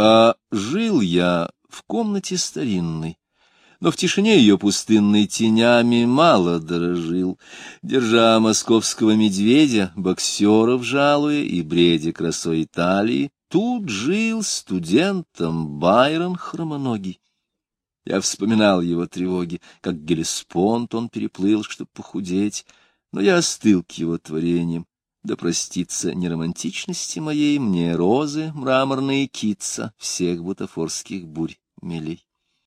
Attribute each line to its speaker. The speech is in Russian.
Speaker 1: А жил я в комнате старинной, но в тишине ее пустынной тенями мало дорожил, держа московского медведя, боксеров жалуя и бредя красой Италии, тут жил студентом Байрон Хромоногий. Я вспоминал его тревоги, как Гелеспонд он переплыл, чтобы похудеть, но я остыл к его творениям. Да простится неромантичности моей мне розы, мраморные китца всех бутафорских бурь милей.